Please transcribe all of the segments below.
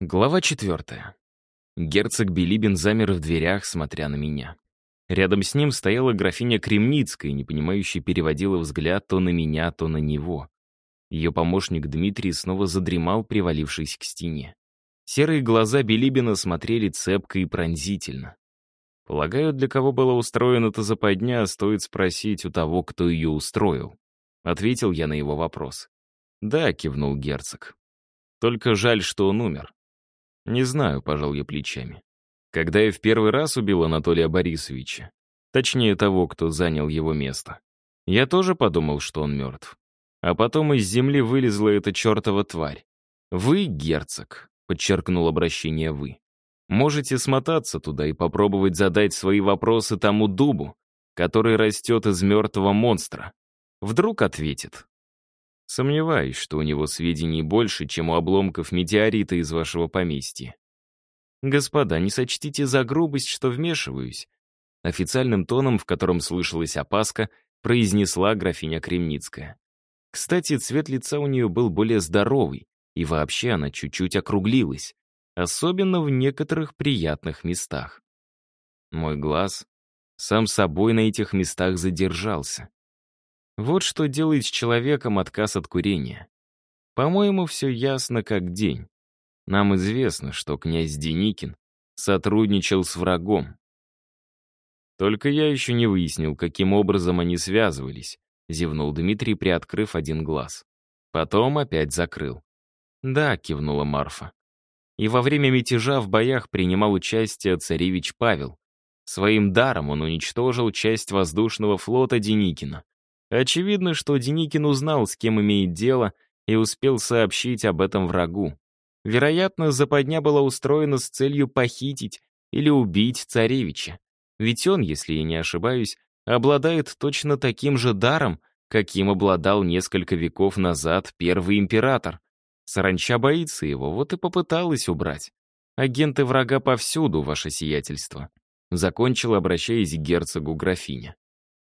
Глава четвертая. Герцог Билибин замер в дверях, смотря на меня. Рядом с ним стояла графиня Кремницкая, непонимающе переводила взгляд то на меня, то на него. Ее помощник Дмитрий снова задремал, привалившись к стене. Серые глаза Билибина смотрели цепко и пронзительно. Полагаю, для кого была устроена эта западня, стоит спросить у того, кто ее устроил. Ответил я на его вопрос. «Да», — кивнул герцог. «Только жаль, что он умер. «Не знаю», — пожал я плечами. «Когда я в первый раз убил Анатолия Борисовича, точнее того, кто занял его место, я тоже подумал, что он мертв. А потом из земли вылезла эта чертова тварь. Вы, герцог», — подчеркнул обращение «вы», можете смотаться туда и попробовать задать свои вопросы тому дубу, который растет из мертвого монстра. Вдруг ответит. Сомневаюсь, что у него сведений больше, чем у обломков метеорита из вашего поместья. Господа, не сочтите за грубость, что вмешиваюсь. Официальным тоном, в котором слышалась опаска, произнесла графиня Кремницкая. Кстати, цвет лица у нее был более здоровый, и вообще она чуть-чуть округлилась, особенно в некоторых приятных местах. Мой глаз сам собой на этих местах задержался. Вот что делает с человеком отказ от курения. По-моему, все ясно как день. Нам известно, что князь Деникин сотрудничал с врагом. Только я еще не выяснил, каким образом они связывались, зевнул Дмитрий, приоткрыв один глаз. Потом опять закрыл. «Да», — кивнула Марфа. И во время мятежа в боях принимал участие царевич Павел. Своим даром он уничтожил часть воздушного флота Деникина. Очевидно, что Деникин узнал, с кем имеет дело, и успел сообщить об этом врагу. Вероятно, западня была устроена с целью похитить или убить царевича. Ведь он, если я не ошибаюсь, обладает точно таким же даром, каким обладал несколько веков назад первый император. Саранча боится его, вот и попыталась убрать. Агенты врага повсюду, ваше сиятельство. Закончил, обращаясь к герцогу графиня.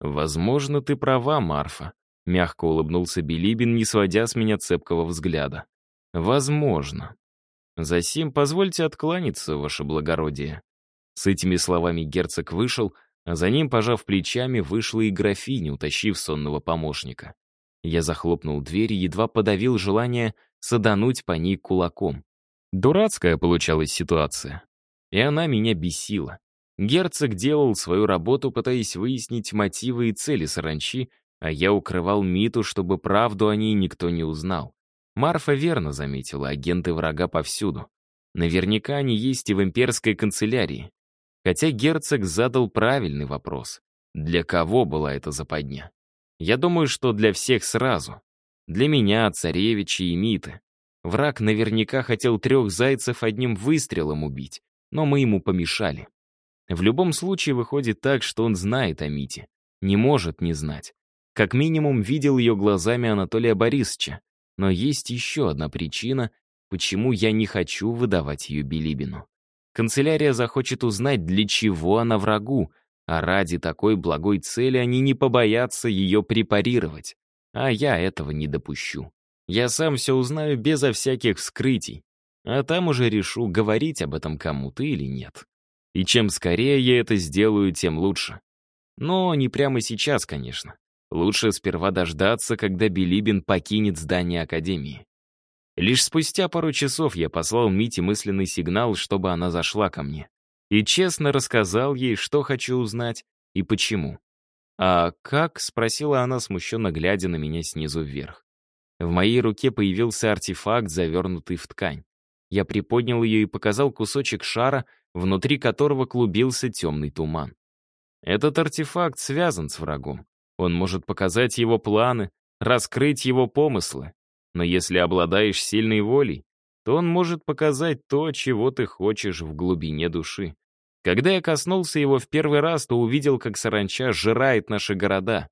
«Возможно, ты права, Марфа», — мягко улыбнулся Билибин, не сводя с меня цепкого взгляда. «Возможно. Засим позвольте откланяться, ваше благородие». С этими словами герцог вышел, а за ним, пожав плечами, вышла и графиня, утащив сонного помощника. Я захлопнул дверь и едва подавил желание садануть по ней кулаком. Дурацкая получалась ситуация. И она меня бесила. Герцог делал свою работу, пытаясь выяснить мотивы и цели саранчи, а я укрывал Миту, чтобы правду о ней никто не узнал. Марфа верно заметила, агенты врага повсюду. Наверняка они есть и в имперской канцелярии. Хотя герцог задал правильный вопрос. Для кого была эта западня? Я думаю, что для всех сразу. Для меня, царевича и Миты. Враг наверняка хотел трех зайцев одним выстрелом убить, но мы ему помешали. В любом случае выходит так, что он знает о Мите. Не может не знать. Как минимум видел ее глазами Анатолия Борисовича. Но есть еще одна причина, почему я не хочу выдавать ее Билибину. Канцелярия захочет узнать, для чего она врагу, а ради такой благой цели они не побоятся ее препарировать. А я этого не допущу. Я сам все узнаю безо всяких вскрытий, а там уже решу, говорить об этом кому-то или нет. И чем скорее я это сделаю, тем лучше. Но не прямо сейчас, конечно. Лучше сперва дождаться, когда Билибин покинет здание Академии. Лишь спустя пару часов я послал Мите мысленный сигнал, чтобы она зашла ко мне. И честно рассказал ей, что хочу узнать и почему. «А как?» — спросила она, смущенно глядя на меня снизу вверх. В моей руке появился артефакт, завернутый в ткань. Я приподнял ее и показал кусочек шара, внутри которого клубился темный туман. Этот артефакт связан с врагом. Он может показать его планы, раскрыть его помыслы. Но если обладаешь сильной волей, то он может показать то, чего ты хочешь в глубине души. Когда я коснулся его в первый раз, то увидел, как саранча сжирает наши города.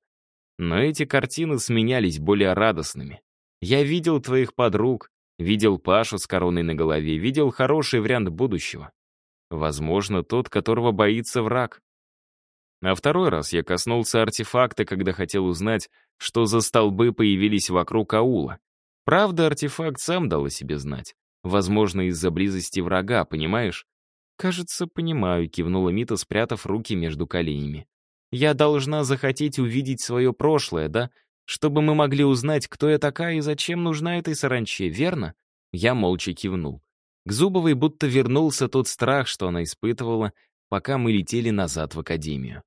Но эти картины сменялись более радостными. Я видел твоих подруг, видел Пашу с короной на голове, видел хороший вариант будущего. Возможно, тот, которого боится враг. А второй раз я коснулся артефакта, когда хотел узнать, что за столбы появились вокруг аула. Правда, артефакт сам дал о себе знать. Возможно, из-за близости врага, понимаешь? «Кажется, понимаю», — кивнула Мита, спрятав руки между коленями. «Я должна захотеть увидеть свое прошлое, да? Чтобы мы могли узнать, кто я такая и зачем нужна этой саранче, верно?» Я молча кивнул. К Зубовой будто вернулся тот страх, что она испытывала, пока мы летели назад в академию.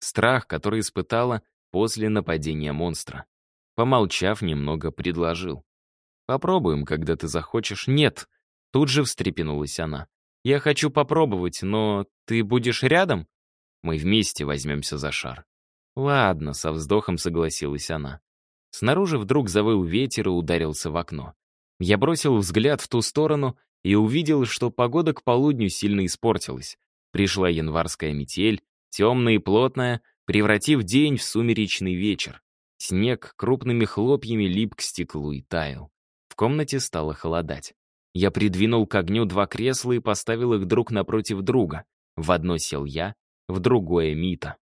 Страх, который испытала после нападения монстра. Помолчав немного, предложил. «Попробуем, когда ты захочешь». «Нет!» Тут же встрепенулась она. «Я хочу попробовать, но ты будешь рядом?» «Мы вместе возьмемся за шар». «Ладно», — со вздохом согласилась она. Снаружи вдруг завыл ветер и ударился в окно. Я бросил взгляд в ту сторону и увидел, что погода к полудню сильно испортилась. Пришла январская метель, темная и плотная, превратив день в сумеречный вечер. Снег крупными хлопьями лип к стеклу и таял. В комнате стало холодать. Я придвинул к огню два кресла и поставил их друг напротив друга. В одно сел я, в другое — Мита.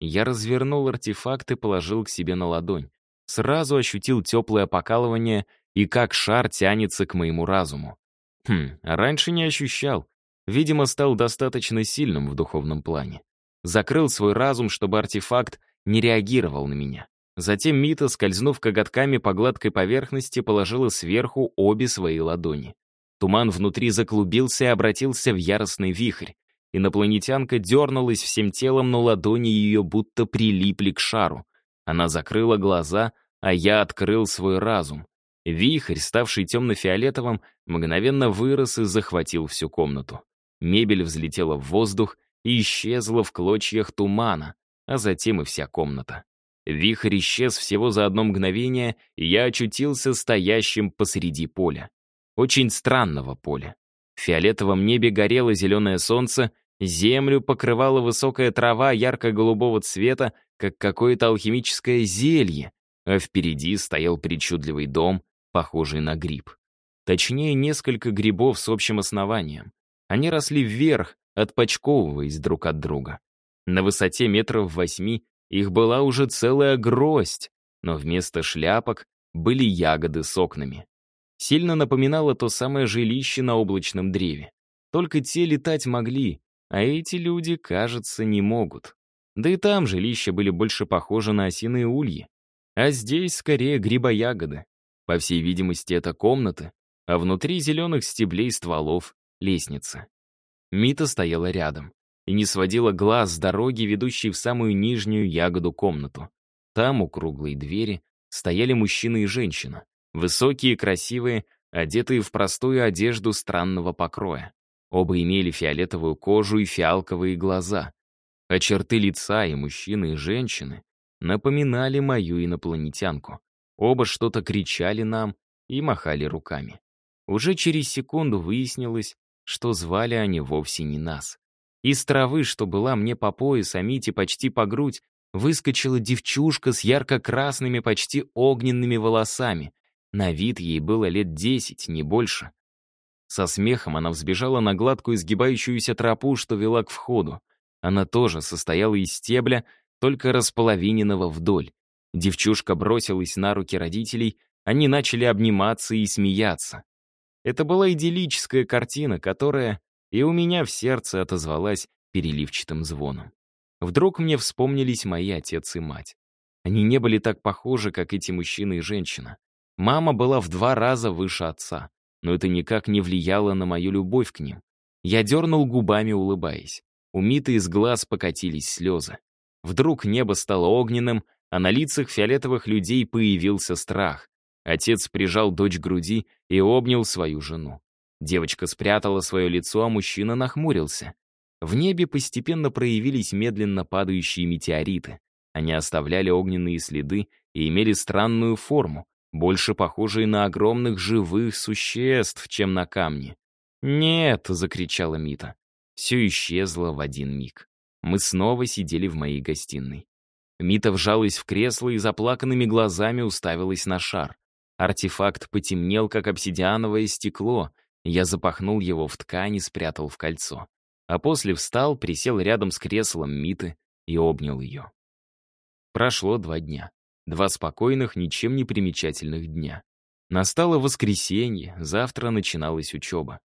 Я развернул артефакт и положил к себе на ладонь. Сразу ощутил теплое покалывание и как шар тянется к моему разуму. Хм, раньше не ощущал. Видимо, стал достаточно сильным в духовном плане. Закрыл свой разум, чтобы артефакт не реагировал на меня. Затем Мита, скользнув коготками по гладкой поверхности, положила сверху обе свои ладони. Туман внутри заклубился и обратился в яростный вихрь. Инопланетянка дернулась всем телом, но ладони ее будто прилипли к шару. Она закрыла глаза, а я открыл свой разум. Вихрь, ставший темно-фиолетовым, мгновенно вырос и захватил всю комнату. Мебель взлетела в воздух и исчезла в клочьях тумана, а затем и вся комната. Вихрь исчез всего за одно мгновение, и я очутился стоящим посреди поля. Очень странного поля. В фиолетовом небе горело зеленое солнце, землю покрывала высокая трава ярко-голубого цвета, как какое-то алхимическое зелье, а впереди стоял причудливый дом, похожий на гриб. Точнее, несколько грибов с общим основанием. Они росли вверх, отпочковываясь друг от друга. На высоте метров восьми их была уже целая гроздь, но вместо шляпок были ягоды с окнами. Сильно напоминало то самое жилище на облачном древе. Только те летать могли, а эти люди, кажется, не могут. Да и там жилища были больше похожи на осиные ульи. А здесь скорее грибоягоды. По всей видимости, это комнаты, а внутри зеленых стеблей стволов — лестница. Мита стояла рядом и не сводила глаз с дороги, ведущей в самую нижнюю ягоду комнату. Там, у круглой двери, стояли мужчина и женщина. Высокие, красивые, одетые в простую одежду странного покроя. Оба имели фиолетовую кожу и фиалковые глаза. А черты лица и мужчины, и женщины напоминали мою инопланетянку. Оба что-то кричали нам и махали руками. Уже через секунду выяснилось, что звали они вовсе не нас. Из травы, что была мне по пояс, а Мите почти по грудь, выскочила девчушка с ярко-красными, почти огненными волосами. На вид ей было лет десять, не больше. Со смехом она взбежала на гладкую изгибающуюся тропу, что вела к входу. Она тоже состояла из стебля, только располовиненного вдоль. Девчушка бросилась на руки родителей, они начали обниматься и смеяться. Это была идиллическая картина, которая и у меня в сердце отозвалась переливчатым звоном. Вдруг мне вспомнились мои отец и мать. Они не были так похожи, как эти мужчина и женщина. Мама была в два раза выше отца, но это никак не влияло на мою любовь к ним. Я дернул губами, улыбаясь. У Миты из глаз покатились слезы. Вдруг небо стало огненным, а на лицах фиолетовых людей появился страх. Отец прижал дочь к груди и обнял свою жену. Девочка спрятала свое лицо, а мужчина нахмурился. В небе постепенно проявились медленно падающие метеориты. Они оставляли огненные следы и имели странную форму, больше похожие на огромных живых существ, чем на камни. «Нет!» — закричала Мита. Все исчезло в один миг. Мы снова сидели в моей гостиной. Мита вжалась в кресло и заплаканными глазами уставилась на шар. Артефакт потемнел, как обсидиановое стекло, я запахнул его в ткань и спрятал в кольцо. А после встал, присел рядом с креслом Миты и обнял ее. Прошло два дня. Два спокойных, ничем не примечательных дня. Настало воскресенье, завтра начиналась учеба.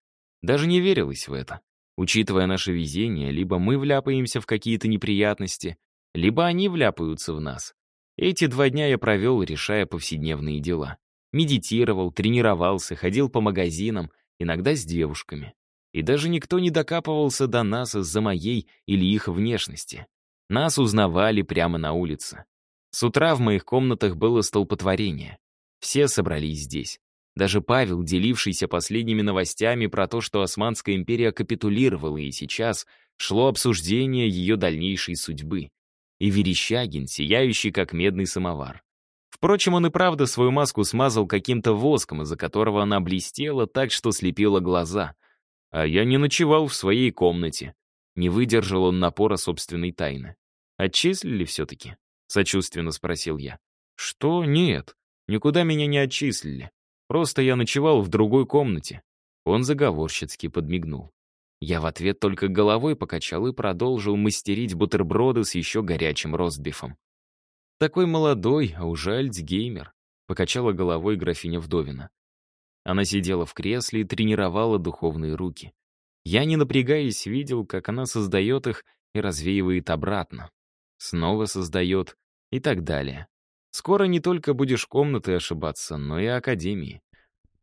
Даже не верилось в это. Учитывая наше везение, либо мы вляпаемся в какие-то неприятности, либо они вляпаются в нас. Эти два дня я провел, решая повседневные дела. Медитировал, тренировался, ходил по магазинам, иногда с девушками. И даже никто не докапывался до нас из-за моей или их внешности. Нас узнавали прямо на улице. С утра в моих комнатах было столпотворение. Все собрались здесь. Даже Павел, делившийся последними новостями про то, что Османская империя капитулировала, и сейчас шло обсуждение ее дальнейшей судьбы. И Верещагин, сияющий как медный самовар. Впрочем, он и правда свою маску смазал каким-то воском, из-за которого она блестела так, что слепила глаза. А я не ночевал в своей комнате. Не выдержал он напора собственной тайны. «Отчислили все-таки?» — сочувственно спросил я. «Что? Нет. Никуда меня не отчислили. Просто я ночевал в другой комнате». Он заговорщицки подмигнул. Я в ответ только головой покачал и продолжил мастерить бутерброды с еще горячим ростбифом. «Такой молодой, а уже альцгеймер», — покачала головой графиня Вдовина. Она сидела в кресле и тренировала духовные руки. Я, не напрягаясь, видел, как она создает их и развеивает обратно. Снова создает и так далее. Скоро не только будешь комнаты ошибаться, но и академии.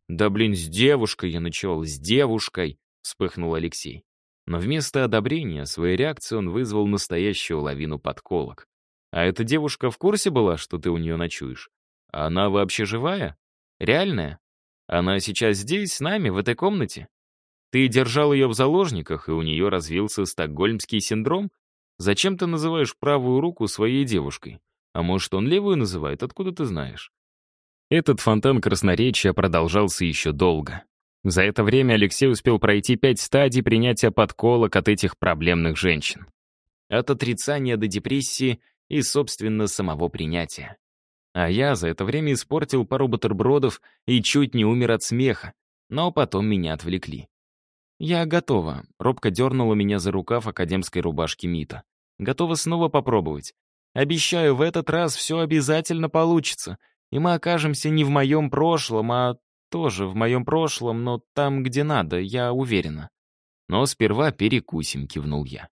«Да блин, с девушкой я ночевал, с девушкой!» — вспыхнул Алексей. Но вместо одобрения своей реакции он вызвал настоящую лавину подколок. «А эта девушка в курсе была, что ты у нее ночуешь? Она вообще живая? Реальная? Она сейчас здесь, с нами, в этой комнате? Ты держал ее в заложниках, и у нее развился стокгольмский синдром? Зачем ты называешь правую руку своей девушкой? А может, он левую называет, откуда ты знаешь? Этот фонтан красноречия продолжался еще долго. За это время Алексей успел пройти пять стадий принятия подколок от этих проблемных женщин. От отрицания до депрессии и, собственно, самого принятия. А я за это время испортил пару бутербродов и чуть не умер от смеха, но потом меня отвлекли. «Я готова», — робко дернула меня за рукав академской рубашки Мита. «Готова снова попробовать. Обещаю, в этот раз все обязательно получится, и мы окажемся не в моем прошлом, а тоже в моем прошлом, но там, где надо, я уверена. Но сперва перекусим, кивнул я.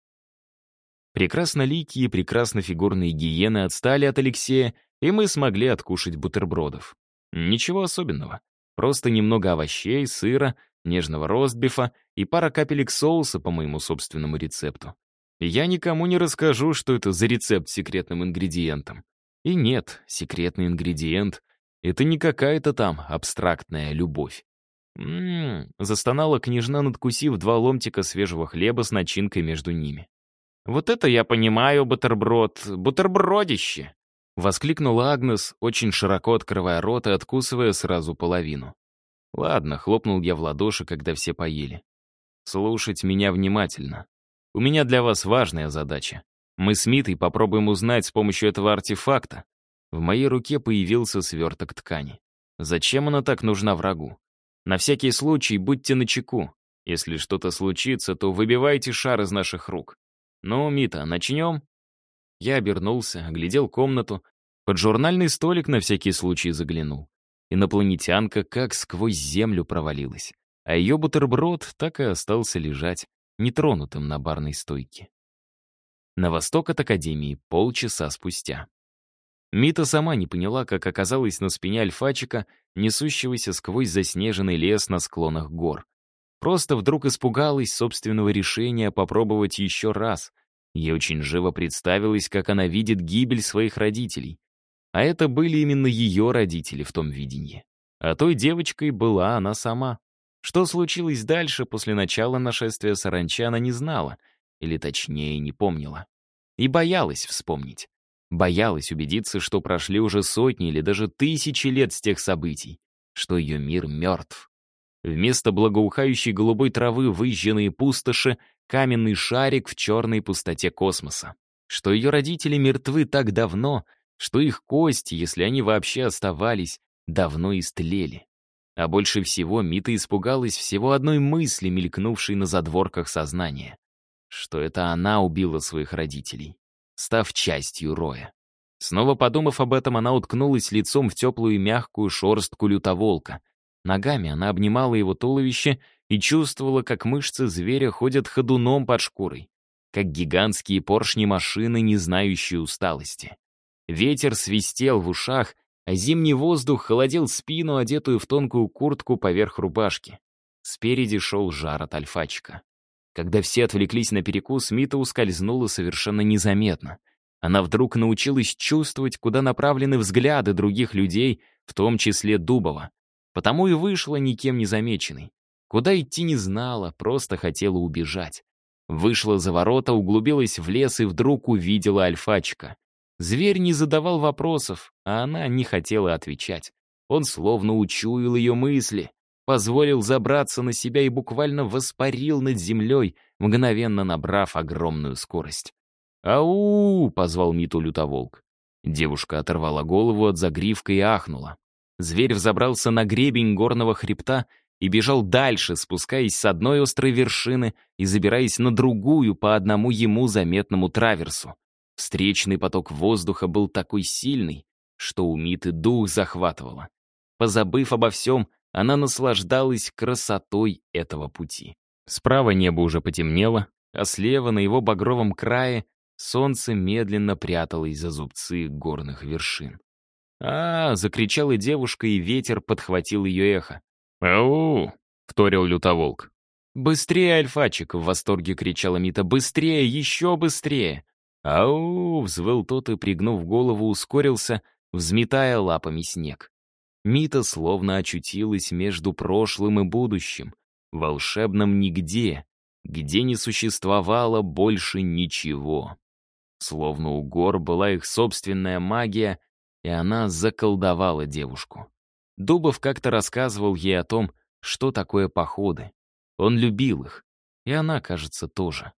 Прекрасноликие и прекраснофигурные гиены отстали от Алексея, и мы смогли откушать бутербродов. Ничего особенного. Просто немного овощей, сыра, нежного ростбифа и пара капелек соуса по моему собственному рецепту. Я никому не расскажу, что это за рецепт с секретным ингредиентом. И нет, секретный ингредиент — это не какая-то там абстрактная любовь. «М-м-м», застонала княжна, надкусив два ломтика свежего хлеба с начинкой между ними. «Вот это я понимаю, бутерброд, бутербродище!» Воскликнула Агнес, очень широко открывая рот и откусывая сразу половину. «Ладно», — хлопнул я в ладоши, когда все поели. «Слушать меня внимательно. У меня для вас важная задача. Мы с Митой попробуем узнать с помощью этого артефакта. В моей руке появился сверток ткани. Зачем она так нужна врагу? На всякий случай будьте начеку. Если что-то случится, то выбивайте шар из наших рук. Ну, Мита, начнем? Я обернулся, оглядел комнату, под журнальный столик на всякий случай заглянул. Инопланетянка как сквозь землю провалилась, а ее бутерброд так и остался лежать, нетронутым на барной стойке. На восток от Академии полчаса спустя. Мита сама не поняла, как оказалась на спине альфачика, несущегося сквозь заснеженный лес на склонах гор. Просто вдруг испугалась собственного решения попробовать еще раз. Ей очень живо представилось, как она видит гибель своих родителей. А это были именно ее родители в том видении. А той девочкой была она сама. Что случилось дальше после начала нашествия саранча, она не знала, или точнее не помнила. И боялась вспомнить. Боялась убедиться, что прошли уже сотни или даже тысячи лет с тех событий, что ее мир мертв. Вместо благоухающей голубой травы выжженные пустоши, каменный шарик в черной пустоте космоса. Что ее родители мертвы так давно, что их кости, если они вообще оставались, давно истлели. А больше всего Мита испугалась всего одной мысли, мелькнувшей на задворках сознания. Что это она убила своих родителей, став частью Роя. Снова подумав об этом, она уткнулась лицом в теплую и мягкую шорстку лютоволка. Ногами она обнимала его туловище и чувствовала, как мышцы зверя ходят ходуном под шкурой, как гигантские поршни машины, не знающие усталости. Ветер свистел в ушах, а зимний воздух холодил спину, одетую в тонкую куртку поверх рубашки. Спереди шел жар от альфачика. Когда все отвлеклись на перекус, Мита ускользнула совершенно незаметно. Она вдруг научилась чувствовать, куда направлены взгляды других людей, в том числе Дубова. Потому и вышла никем не замеченной. Куда идти не знала, просто хотела убежать. Вышла за ворота, углубилась в лес и вдруг увидела альфачика. Зверь не задавал вопросов, а она не хотела отвечать. Он словно учуял ее мысли, позволил забраться на себя и буквально воспарил над землей, мгновенно набрав огромную скорость. «Ау!» — позвал Миту лютоволк. Девушка оторвала голову от загривка и ахнула. Зверь взобрался на гребень горного хребта и бежал дальше, спускаясь с одной острой вершины и забираясь на другую по одному ему заметному траверсу. Встречный поток воздуха был такой сильный, что у Миты дух захватывало. Позабыв обо всем, она наслаждалась красотой этого пути. Справа небо уже потемнело, а слева, на его багровом крае, солнце медленно пряталось за зубцы горных вершин. а, -а, -а закричала девушка, и ветер подхватил ее эхо. «Ау!» — вторил лютоволк. «Быстрее, Альфачик!» — в восторге кричала Мита. «Быстрее! Еще быстрее!» «Ау!» — взвыл тот и, пригнув голову, ускорился, взметая лапами снег. Мита словно очутилась между прошлым и будущим, волшебном нигде, где не существовало больше ничего. Словно у гор была их собственная магия, и она заколдовала девушку. Дубов как-то рассказывал ей о том, что такое походы. Он любил их, и она, кажется, тоже.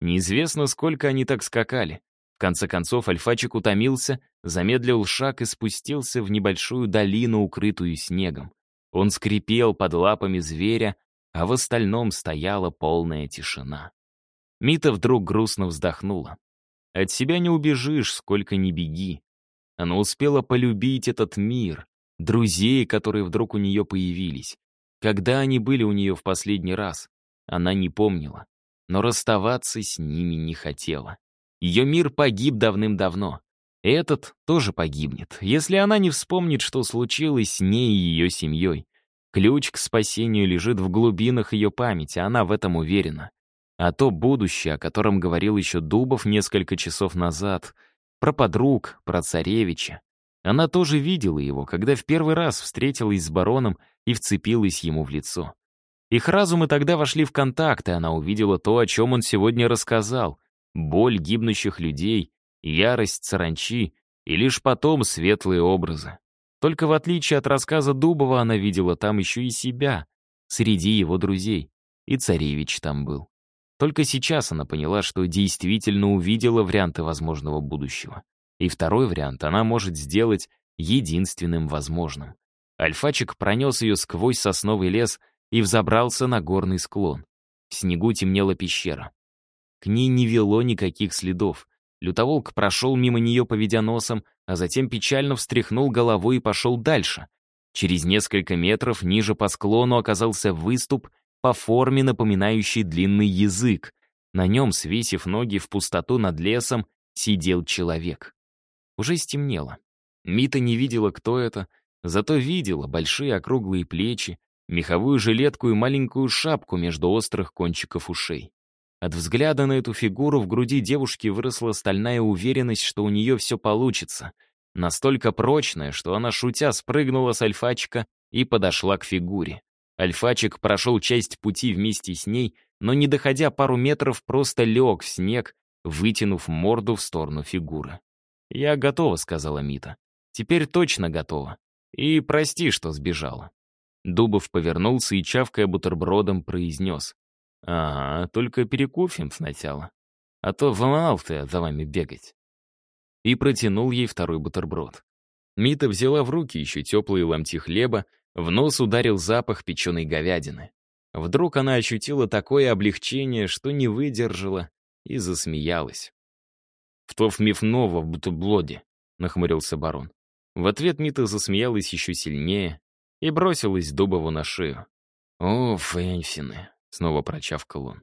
Неизвестно, сколько они так скакали. В конце концов, Альфачик утомился, замедлил шаг и спустился в небольшую долину, укрытую снегом. Он скрипел под лапами зверя, а в остальном стояла полная тишина. Мита вдруг грустно вздохнула. От себя не убежишь, сколько ни беги. Она успела полюбить этот мир, друзей, которые вдруг у нее появились. Когда они были у нее в последний раз, она не помнила но расставаться с ними не хотела. Ее мир погиб давным-давно. Этот тоже погибнет, если она не вспомнит, что случилось с ней и ее семьей. Ключ к спасению лежит в глубинах ее памяти, она в этом уверена. А то будущее, о котором говорил еще Дубов несколько часов назад, про подруг, про царевича. Она тоже видела его, когда в первый раз встретилась с бароном и вцепилась ему в лицо. Их разумы тогда вошли в контакт, и она увидела то, о чем он сегодня рассказал. Боль гибнущих людей, ярость саранчи и лишь потом светлые образы. Только в отличие от рассказа Дубова, она видела там еще и себя, среди его друзей. И царевич там был. Только сейчас она поняла, что действительно увидела варианты возможного будущего. И второй вариант она может сделать единственным возможным. Альфачик пронес ее сквозь сосновый лес и взобрался на горный склон. В снегу темнела пещера. К ней не вело никаких следов. Лютоволк прошел мимо нее, поведя носом, а затем печально встряхнул головой и пошел дальше. Через несколько метров ниже по склону оказался выступ, по форме напоминающий длинный язык. На нем, свесив ноги в пустоту над лесом, сидел человек. Уже стемнело. Мита не видела, кто это, зато видела большие округлые плечи, меховую жилетку и маленькую шапку между острых кончиков ушей. От взгляда на эту фигуру в груди девушки выросла стальная уверенность, что у нее все получится. Настолько прочная, что она, шутя, спрыгнула с альфачика и подошла к фигуре. Альфачик прошел часть пути вместе с ней, но, не доходя пару метров, просто лег в снег, вытянув морду в сторону фигуры. «Я готова», — сказала Мита. «Теперь точно готова. И прости, что сбежала». Дубов повернулся и, чавкая бутербродом, произнес. «Ага, только перекусим сначала. А то волновал ты за вами бегать». И протянул ей второй бутерброд. Мита взяла в руки еще теплые ломти хлеба, в нос ударил запах печеной говядины. Вдруг она ощутила такое облегчение, что не выдержала и засмеялась. «В то в бутерброде», — нахмурился барон. В ответ Мита засмеялась еще сильнее и бросилась Дубову на шею. «О, Фэнсины!» — снова прочавкал он.